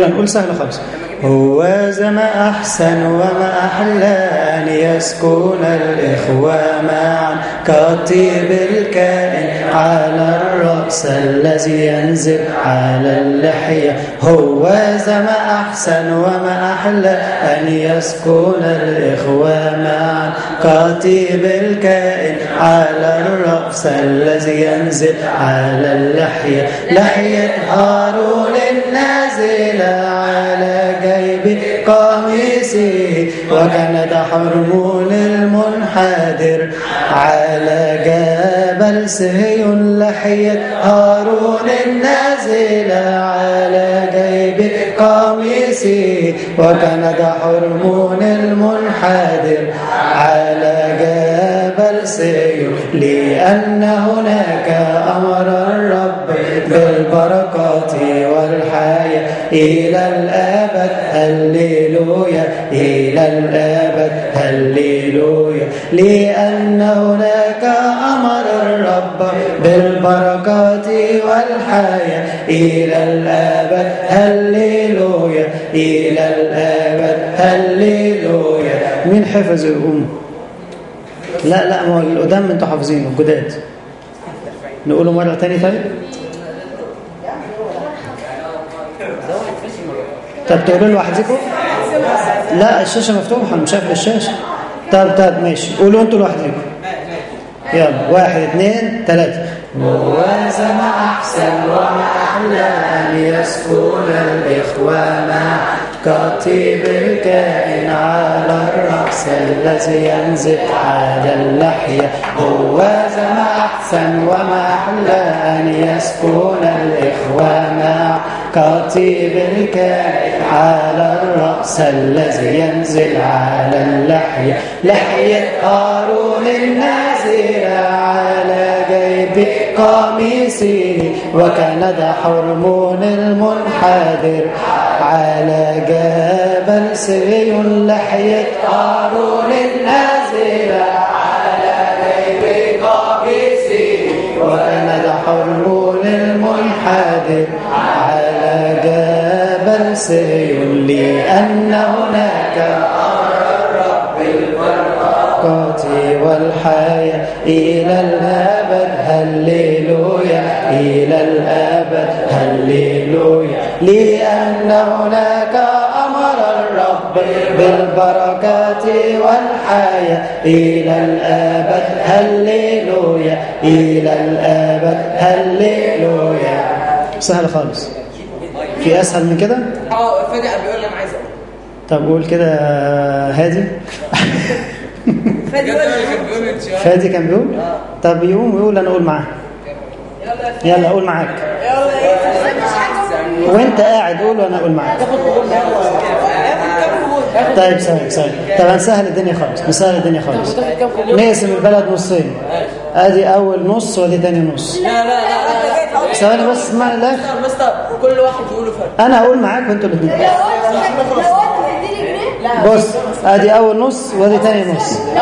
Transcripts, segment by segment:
نقول سهلة خالص. هو ما أحسن وما أحلى أن يسكن الإخوة معا كطيب الكائن على الرأس الذي ينزل على اللحية. هو ما أحسن وما أحلى أن يسكن الإخوة معا كطيب الكائن على الرأس الذي ينزل على اللحية. لحية هارون النازلة قميصه وكان حرمون المنحدر على جبل صهيون لحية هارون النازلة على جيب قميصه وكان حرمون المنحدر على جبل صهيون لأن هناك أمر الرب بالبركات والحياة إلى الأبد. هللويا إلى الأبد. هللويا. لأن هناك أمر الرب بالبركات والحياة إلى الأبد. هللويا. إلى الأبد. هللويا. مين حفظ الأم؟ لا لا ما هو القدام أنتوا حافظينه الجداد. نقوله مرة تاني طيب؟ طب تقولوا لوحدكم؟ لا الشاشة مفتوحة مش شايف الشاشة. طب طب ماشي. قولوا أنتوا لوحدكم. يلا واحد اثنين ثلاثة. وزن أحسن وما أحلى أن يسكن الإخوة مع كطيب الكائن على الرأس الذي ينزل على اللحية. هو زم أحسن وما أحلى أن يسكن الإخوة كطيب الكائن على الرأس الذي ينزل على اللحية. لحية هارون النازلة على جيب قميصه وكان ذا حرمون المنحدر على جبل صهيون لحية هارون النازلة على جيب قميصه وكان ذا حرمون المنحدر على صهيون لأن هناك البركات والحياة إلى الأبد. هللويا إلى الأبد. هللويا لأن هناك أمر الرب بالبركات والحياة إلى الأبد. هللويا إلى الأبد. هللويا. سهل خالص. في أسهل من كده؟ آه فجأة بيقول لي أنا عايز أقول. طب قول كده هادي. فادي كان بيقول. فادي كان بيقول؟ طب يقوم ويقول أنا أقول معاه يلا. يلا أقول معاك. يلا. وأنت قاعد قول وأنا أقول معاك. طيب ثواني ثواني طب هنسهل الدنيا خالص نسهل الدنيا خالص. نقسم البلد نصين. أدي أول نص وأدي تاني نص. لا لا لا. ثواني بس مستر مستر كل واحد يقوله فرق. أنا هقول معاك وانتوا الاثنين بص آدي أول نص وآدي تاني نص. ثاني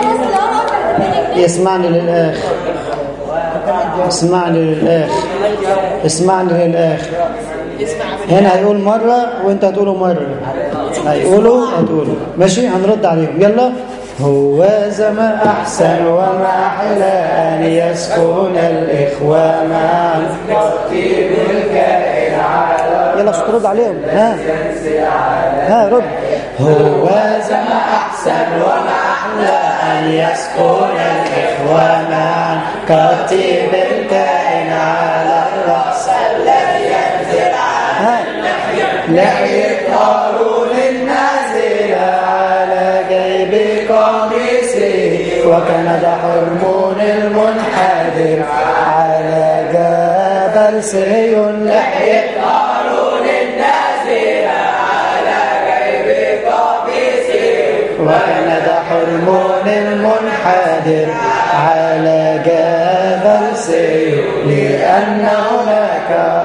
بس لو أنا قلت تديني جنيه؟ يسمعني للآخر. اسمعني للآخر. اسمعني للآخر. هنا هيقول مرة وأنت هتقوله مرة. هيقولوا هتقولوا ماشي؟ هنرد عليهم. يلا. هو زما أحسن وما أحلى أن يسكن الإخوة معا يلا عشان ترد عليهم. ها. ها رد هو زما أحسن وما أحلى أن يسكن الإخوة معا كطيب الكائن على الرأس الذي ينزل على لحية هارون وكان حرمون المنحدر على جبل صهيون لحية هارون النازلة على جيب قميصه وكان حرمون المنحدر على جبل صهيون لأن هناك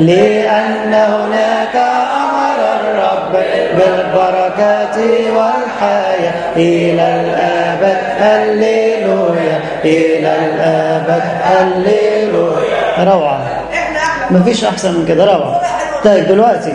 لأن هناك أمر الرب بالبركات والحياة. حياة إلى الأبد هللويا. إلى الأبد هللويا. روعة. مفيش أحسن من كده. روعة. طيب دلوقتي